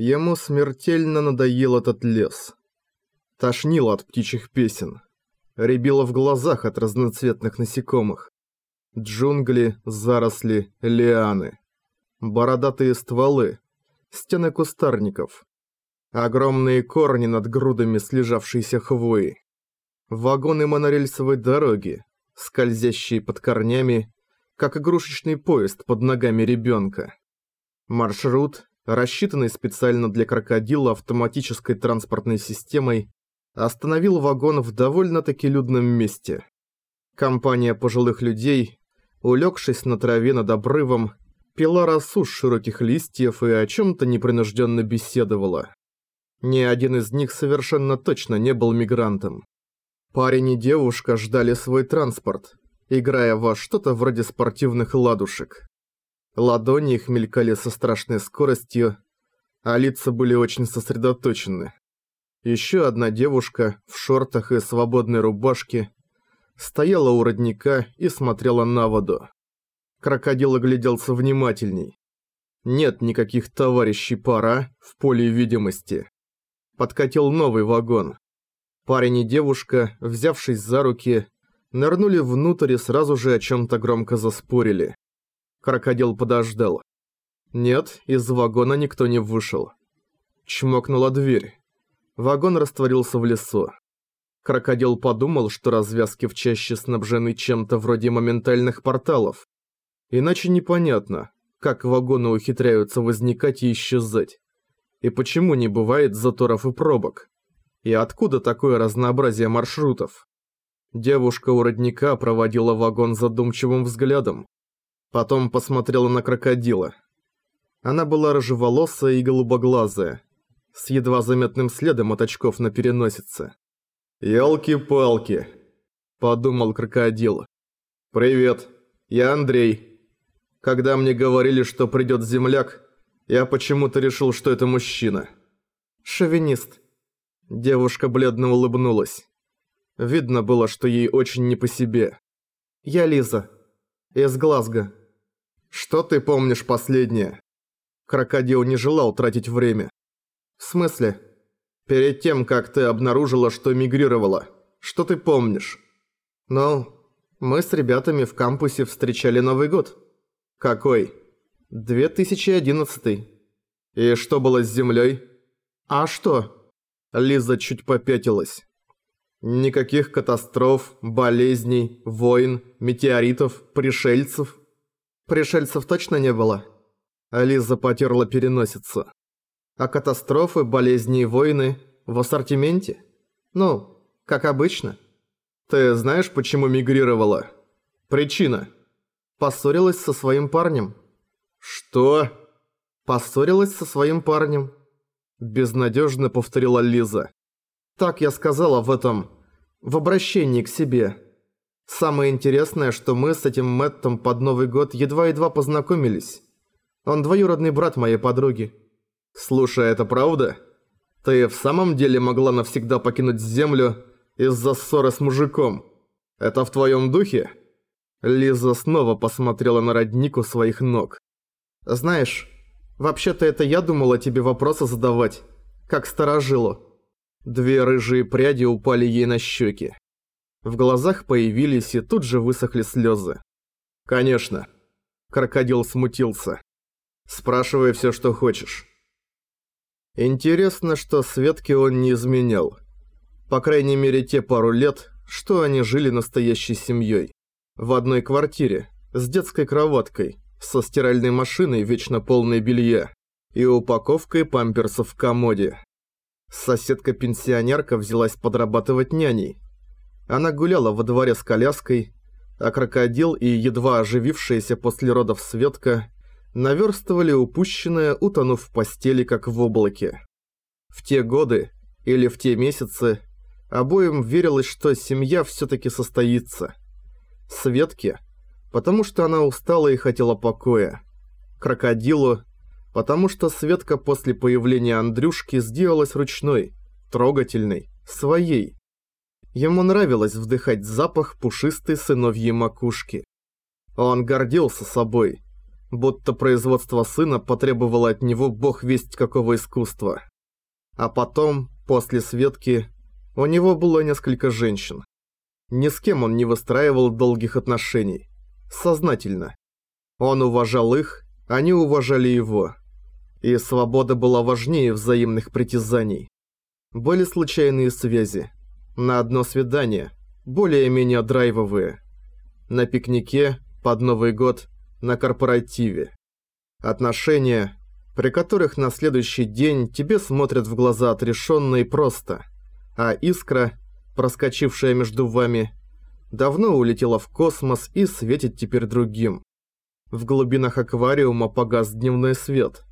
Ему смертельно надоел этот лес. Тошнило от птичьих песен. Рябило в глазах от разноцветных насекомых. Джунгли, заросли, лианы. Бородатые стволы. Стены кустарников. Огромные корни над грудами слежавшейся хвои. Вагоны монорельсовой дороги, скользящие под корнями, как игрушечный поезд под ногами ребенка. Маршрут, рассчитанный специально для крокодила автоматической транспортной системой, остановил вагон в довольно-таки людном месте. Компания пожилых людей, улегшись на траве над обрывом, пила росу с широких листьев и о чем-то непринужденно беседовала. Ни один из них совершенно точно не был мигрантом. Парень и девушка ждали свой транспорт, играя во что-то вроде спортивных ладушек. Ладони их мелькали со страшной скоростью, а лица были очень сосредоточены. Еще одна девушка в шортах и свободной рубашке стояла у родника и смотрела на воду. Крокодил огляделся внимательней. Нет никаких товарищей пара в поле видимости. Подкатил новый вагон. Парень и девушка, взявшись за руки, нырнули внутрь и сразу же о чем-то громко заспорили. Крокодил подождал. Нет, из вагона никто не вышел. Чмокнула дверь. Вагон растворился в лесу. Крокодил подумал, что развязки в чаще снабжены чем-то вроде моментальных порталов. Иначе непонятно, как вагоны ухитряются возникать и исчезать. И почему не бывает заторов и пробок. И откуда такое разнообразие маршрутов? Девушка у родника проводила вагон задумчивым взглядом. Потом посмотрела на крокодила. Она была рыжеволосая и голубоглазая, с едва заметным следом от очков на переносице. «Елки-палки», – подумал крокодил. «Привет, я Андрей. Когда мне говорили, что придет земляк, я почему-то решил, что это мужчина». «Шовинист». Девушка бледно улыбнулась. Видно было, что ей очень не по себе. «Я Лиза. Из Глазго». «Что ты помнишь последнее?» Крокодил не желал тратить время. «В смысле?» «Перед тем, как ты обнаружила, что мигрировала. Что ты помнишь?» «Ну, мы с ребятами в кампусе встречали Новый год». «Какой?» «2011». «И что было с Землей?» «А что?» Лиза чуть попятилась. Никаких катастроф, болезней, войн, метеоритов, пришельцев. Пришельцев точно не было? Ализа потерла переносицу. А катастрофы, болезни и войны в ассортименте? Ну, как обычно. Ты знаешь, почему мигрировала? Причина. Поссорилась со своим парнем. Что? Поссорилась со своим парнем. Безнадежно повторила Лиза. Так я сказала в этом... в обращении к себе. Самое интересное, что мы с этим Мэттом под Новый год едва-едва познакомились. Он двоюродный брат моей подруги. Слушай, это правда? Ты в самом деле могла навсегда покинуть Землю из-за ссоры с мужиком? Это в твоем духе? Лиза снова посмотрела на роднику своих ног. Знаешь, вообще-то это я думала тебе вопросы задавать, как старожилу. Две рыжие пряди упали ей на щеки. В глазах появились и тут же высохли слезы. «Конечно». Крокодил смутился. «Спрашивай все, что хочешь». Интересно, что Светке он не изменял. По крайней мере, те пару лет, что они жили настоящей семьей. В одной квартире, с детской кроваткой, со стиральной машиной вечно полной белья и упаковкой памперсов в комоде. Соседка-пенсионерка взялась подрабатывать няней. Она гуляла во дворе с коляской, а крокодил и едва оживившаяся после родов Светка наверстывали упущенное, утонув в постели, как в облаке. В те годы, или в те месяцы, обоим верилось, что семья все-таки состоится. Светке, потому что она устала и хотела покоя. Крокодилу, потому что Светка после появления Андрюшки сделалась ручной, трогательной, своей. Ему нравилось вдыхать запах пушистой сыновьей макушки. Он гордился собой. будто производство сына потребовало от него бог весть какого искусства. А потом, после Светки, у него было несколько женщин. Ни с кем он не выстраивал долгих отношений. Сознательно. Он уважал их, они уважали его. И свобода была важнее взаимных притязаний. Были случайные связи. На одно свидание, более-менее драйвовые. На пикнике, под Новый год, на корпоративе. Отношения, при которых на следующий день тебе смотрят в глаза отрешенно и просто, а искра, проскочившая между вами, давно улетела в космос и светит теперь другим. В глубинах аквариума погас дневной свет,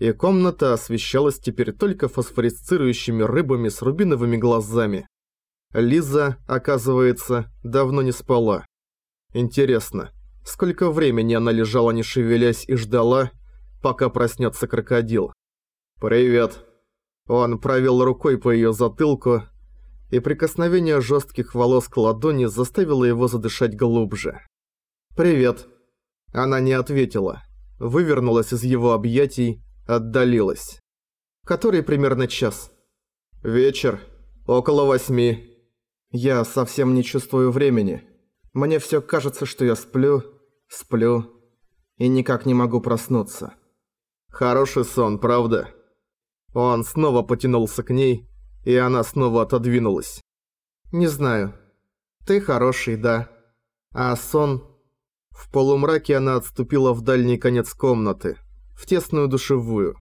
и комната освещалась теперь только фосфорисцирующими рыбами с рубиновыми глазами. Лиза, оказывается, давно не спала. Интересно, сколько времени она лежала не шевелясь и ждала, пока проснется крокодил. «Привет». Он провел рукой по ее затылку, и прикосновение жестких волос к ладони заставило его задышать глубже. «Привет». Она не ответила, вывернулась из его объятий, отдалилась. «Который примерно час?» «Вечер. Около восьми». «Я совсем не чувствую времени. Мне все кажется, что я сплю, сплю и никак не могу проснуться». «Хороший сон, правда?» Он снова потянулся к ней, и она снова отодвинулась. «Не знаю. Ты хороший, да. А сон...» В полумраке она отступила в дальний конец комнаты, в тесную душевую.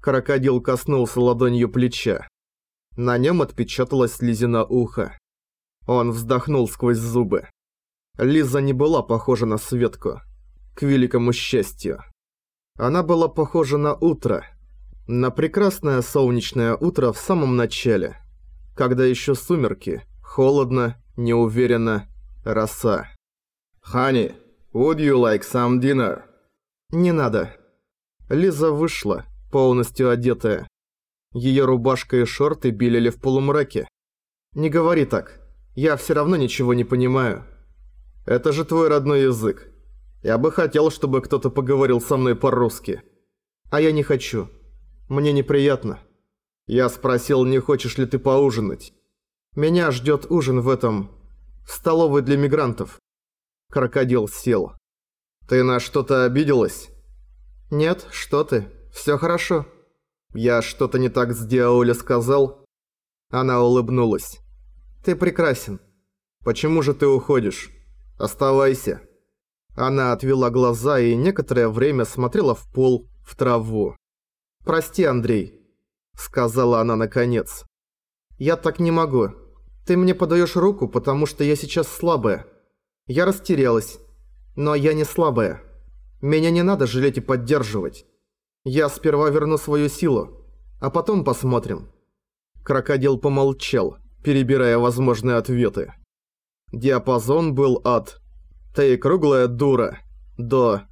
Крокодил коснулся ладонью плеча. На нем отпечаталась Лизина ухо. Он вздохнул сквозь зубы. Лиза не была похожа на Светку. К великому счастью. Она была похожа на утро. На прекрасное солнечное утро в самом начале. Когда еще сумерки, холодно, неуверенно, роса. «Хани, Would you like some dinner?» «Не надо». Лиза вышла, полностью одетая. Ее рубашка и шорты белели в полумраке. «Не говори так. Я все равно ничего не понимаю. Это же твой родной язык. Я бы хотел, чтобы кто-то поговорил со мной по-русски. А я не хочу. Мне неприятно. Я спросил, не хочешь ли ты поужинать. Меня ждет ужин в этом... в столовой для мигрантов. Крокодил сел. «Ты на что-то обиделась?» «Нет, что ты. Всё хорошо». «Я что-то не так сделал или сказал?» Она улыбнулась. «Ты прекрасен. Почему же ты уходишь? Оставайся». Она отвела глаза и некоторое время смотрела в пол, в траву. «Прости, Андрей», — сказала она наконец. «Я так не могу. Ты мне подаешь руку, потому что я сейчас слабая. Я растерялась. Но я не слабая. Меня не надо жалеть и поддерживать. Я сперва верну свою силу, а потом посмотрим». Крокодил помолчал, перебирая возможные ответы. Диапазон был от «Ты круглая дура» до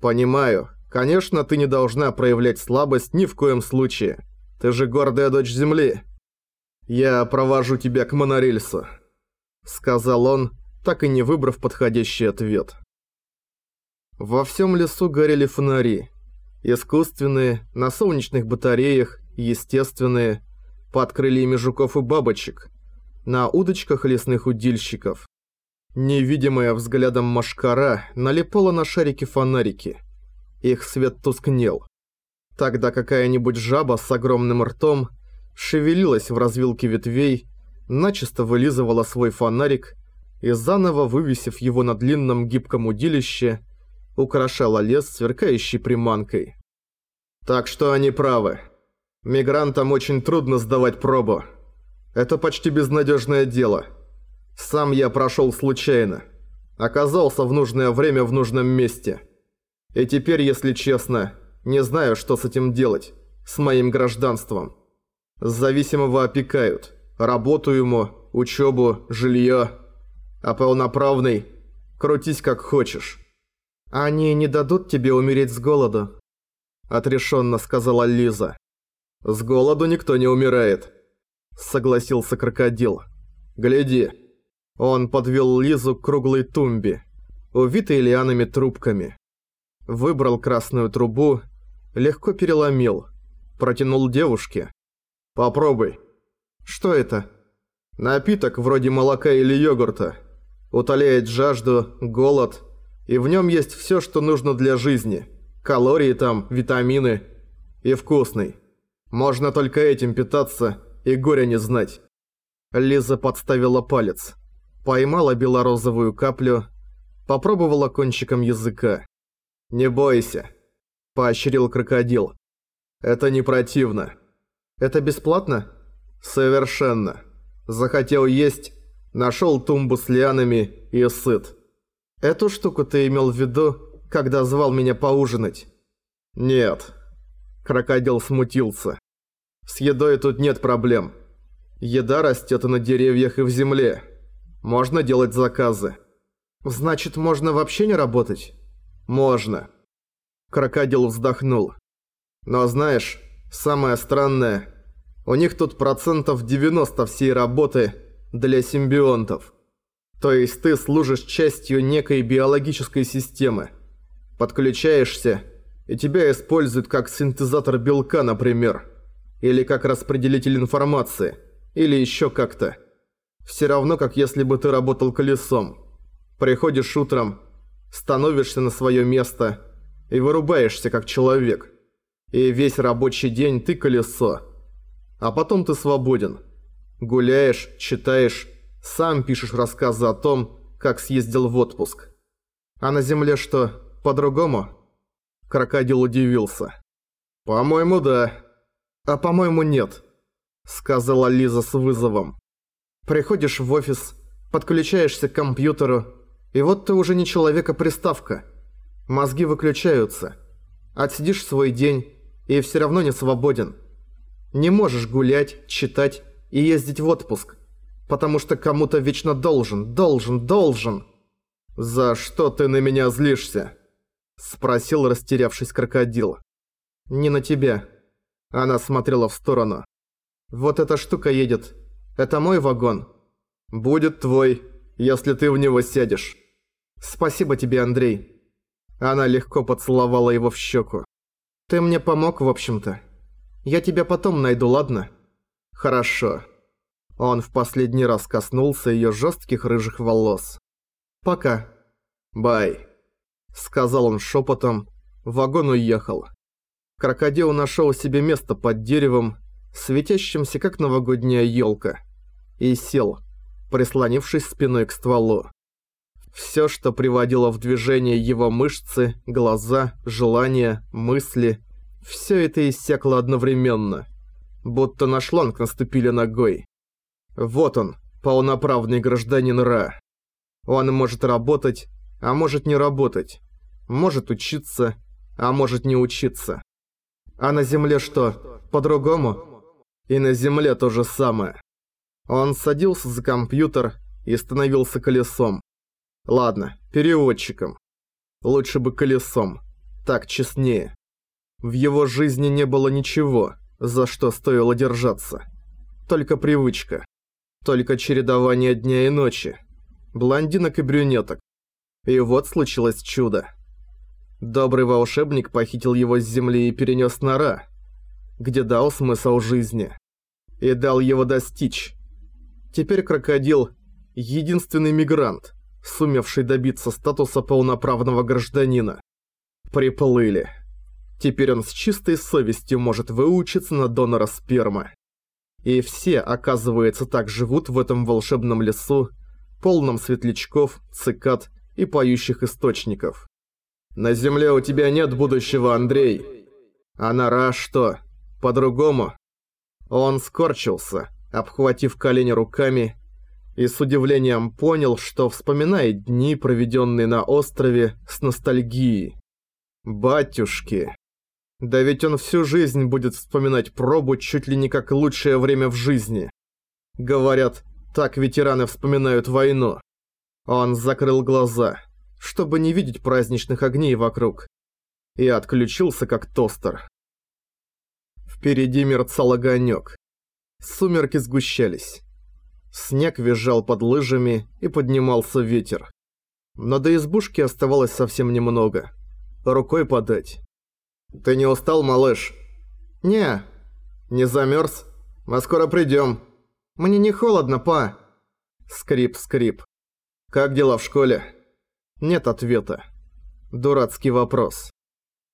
«Понимаю, конечно, ты не должна проявлять слабость ни в коем случае. Ты же гордая дочь Земли. Я провожу тебя к монорельсу», — сказал он, так и не выбрав подходящий ответ. Во всем лесу горели фонари. Искусственные, на солнечных батареях, естественные, под крыльями жуков и бабочек, на удочках лесных удильщиков. Невидимая взглядом машкара налипала на шарики фонарики. Их свет тускнел. Тогда какая-нибудь жаба с огромным ртом шевелилась в развилке ветвей, начисто вылизывала свой фонарик и заново вывесив его на длинном гибком удилище, украшала лес сверкающей приманкой. Так что они правы. Мигрантам очень трудно сдавать пробу. Это почти безнадежное дело. Сам я прошел случайно. Оказался в нужное время в нужном месте. И теперь, если честно, не знаю, что с этим делать. С моим гражданством. Зависимого опекают. Работу ему, учебу, жилье а полноправный – крутись как хочешь. Они не дадут тебе умереть с голоду, отрешенно сказала Лиза. С голоду никто не умирает, согласился крокодил. Гляди. Он подвел Лизу к круглой тумбе, увитой лианами трубками. Выбрал красную трубу, легко переломил, протянул девушке. «Попробуй». «Что это?» «Напиток вроде молока или йогурта. Утоляет жажду, голод, и в нем есть все, что нужно для жизни. Калории там, витамины. И вкусный. Можно только этим питаться и горя не знать». Лиза подставила палец. Поймала белорозовую каплю, попробовала кончиком языка. «Не бойся», – поощрил крокодил. «Это не противно». «Это бесплатно?» «Совершенно. Захотел есть, нашел тумбу с лианами и сыт». «Эту штуку ты имел в виду, когда звал меня поужинать?» «Нет». Крокодил смутился. «С едой тут нет проблем. Еда растет и на деревьях, и в земле. Можно делать заказы». «Значит, можно вообще не работать?» «Можно». Крокодил вздохнул. «Но знаешь, самое странное, у них тут процентов 90 всей работы для симбионтов. То есть ты служишь частью некой биологической системы. Подключаешься, и тебя используют как синтезатор белка, например. Или как распределитель информации. Или еще как-то. Все равно, как если бы ты работал колесом. Приходишь утром, становишься на свое место и вырубаешься как человек. И весь рабочий день ты колесо. А потом ты свободен. Гуляешь, читаешь, сам пишешь рассказы о том, как съездил в отпуск. А на земле что, по-другому? Крокодил удивился. «По-моему, да. А по-моему, нет», — сказала Лиза с вызовом. «Приходишь в офис, подключаешься к компьютеру, и вот ты уже не человек, а приставка. Мозги выключаются. Отсидишь свой день и все равно не свободен. Не можешь гулять, читать и ездить в отпуск. Потому что кому-то вечно должен, должен, должен. «За что ты на меня злишься?» Спросил растерявшись крокодил. «Не на тебя». Она смотрела в сторону. «Вот эта штука едет. Это мой вагон?» «Будет твой, если ты в него сядешь». «Спасибо тебе, Андрей». Она легко поцеловала его в щеку. «Ты мне помог, в общем-то. Я тебя потом найду, ладно?» «Хорошо». Он в последний раз коснулся ее жестких рыжих волос. «Пока». «Бай», — сказал он шепотом. Вагон уехал. Крокодил нашел себе место под деревом, светящимся как новогодняя елка, и сел, прислонившись спиной к стволу. Все, что приводило в движение его мышцы, глаза, желания, мысли, все это иссякло одновременно. Будто на шланг наступили ногой. Вот он, полноправный гражданин Ра. Он может работать, а может не работать. Может учиться, а может не учиться. А на Земле что, по-другому? И на Земле то же самое. Он садился за компьютер и становился колесом. Ладно, переводчиком. Лучше бы колесом. Так честнее. В его жизни не было ничего, за что стоило держаться. Только привычка. Только чередование дня и ночи. Блондинок и брюнеток. И вот случилось чудо. Добрый волшебник похитил его с земли и перенес на Ра, где дал смысл жизни. И дал его достичь. Теперь крокодил – единственный мигрант, сумевший добиться статуса полноправного гражданина. Приплыли. Теперь он с чистой совестью может выучиться на донора спермы. И все, оказывается, так живут в этом волшебном лесу, полном светлячков, цикад и поющих источников. «На земле у тебя нет будущего, Андрей!» «А нора что? По-другому?» Он скорчился, обхватив колени руками и с удивлением понял, что вспоминает дни, проведенные на острове, с ностальгией. «Батюшки!» Да ведь он всю жизнь будет вспоминать пробу чуть ли не как лучшее время в жизни. Говорят, так ветераны вспоминают войну. Он закрыл глаза, чтобы не видеть праздничных огней вокруг. И отключился как тостер. Впереди мерцал огонек. Сумерки сгущались. Снег визжал под лыжами и поднимался ветер. Но до избушки оставалось совсем немного. Рукой подать. «Ты не устал, малыш?» «Не. Не замерз? Мы скоро придем. Мне не холодно, па». Скрип-скрип. «Как дела в школе?» Нет ответа. Дурацкий вопрос.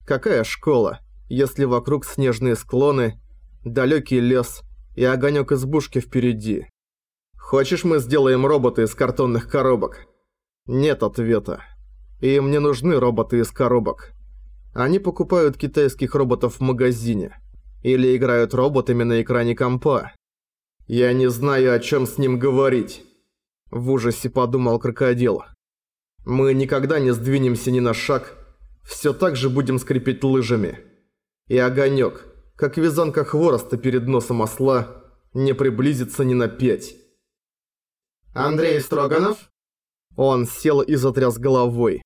Какая школа, если вокруг снежные склоны, далекий лес и огонек избушки впереди? Хочешь, мы сделаем роботы из картонных коробок? Нет ответа. Им не нужны роботы из коробок. Они покупают китайских роботов в магазине. Или играют роботами на экране компа. Я не знаю, о чем с ним говорить. В ужасе подумал крокодил. Мы никогда не сдвинемся ни на шаг, все так же будем скрипеть лыжами. И огонек, как вязанка хвороста перед носом осла, не приблизится ни на пять. «Андрей Строганов?» Он сел и затряс головой.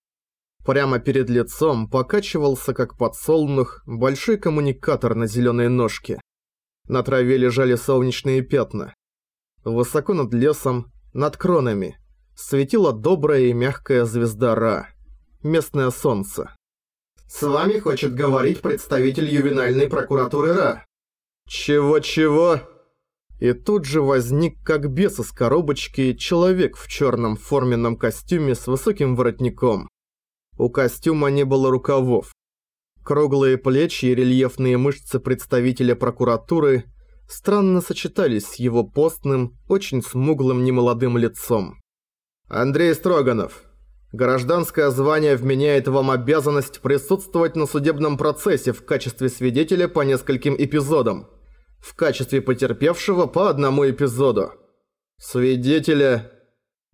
Прямо перед лицом покачивался, как подсолнух, большой коммуникатор на зеленой ножке. На траве лежали солнечные пятна. Высоко над лесом, над кронами, светила добрая и мягкая звезда Ра. Местное солнце. С вами хочет говорить представитель ювенальной прокуратуры Ра. Чего-чего? И тут же возник как бес из коробочки человек в черном форменном костюме с высоким воротником. У костюма не было рукавов. Круглые плечи и рельефные мышцы представителя прокуратуры странно сочетались с его постным, очень смуглым немолодым лицом. «Андрей Строганов, Гражданское звание вменяет вам обязанность присутствовать на судебном процессе в качестве свидетеля по нескольким эпизодам. В качестве потерпевшего по одному эпизоду. Свидетеля...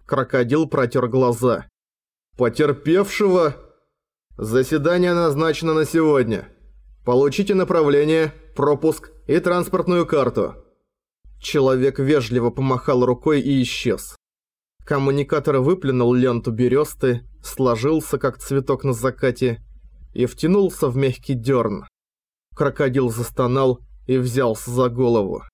Крокодил протер глаза. Потерпевшего... Заседание назначено на сегодня. Получите направление, пропуск и транспортную карту. Человек вежливо помахал рукой и исчез. Коммуникатор выплюнул ленту бересты, сложился, как цветок на закате, и втянулся в мягкий дерн. Крокодил застонал и взялся за голову.